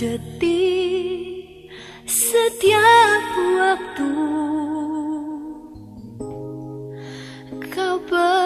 detik setiap waktu kau perhatikan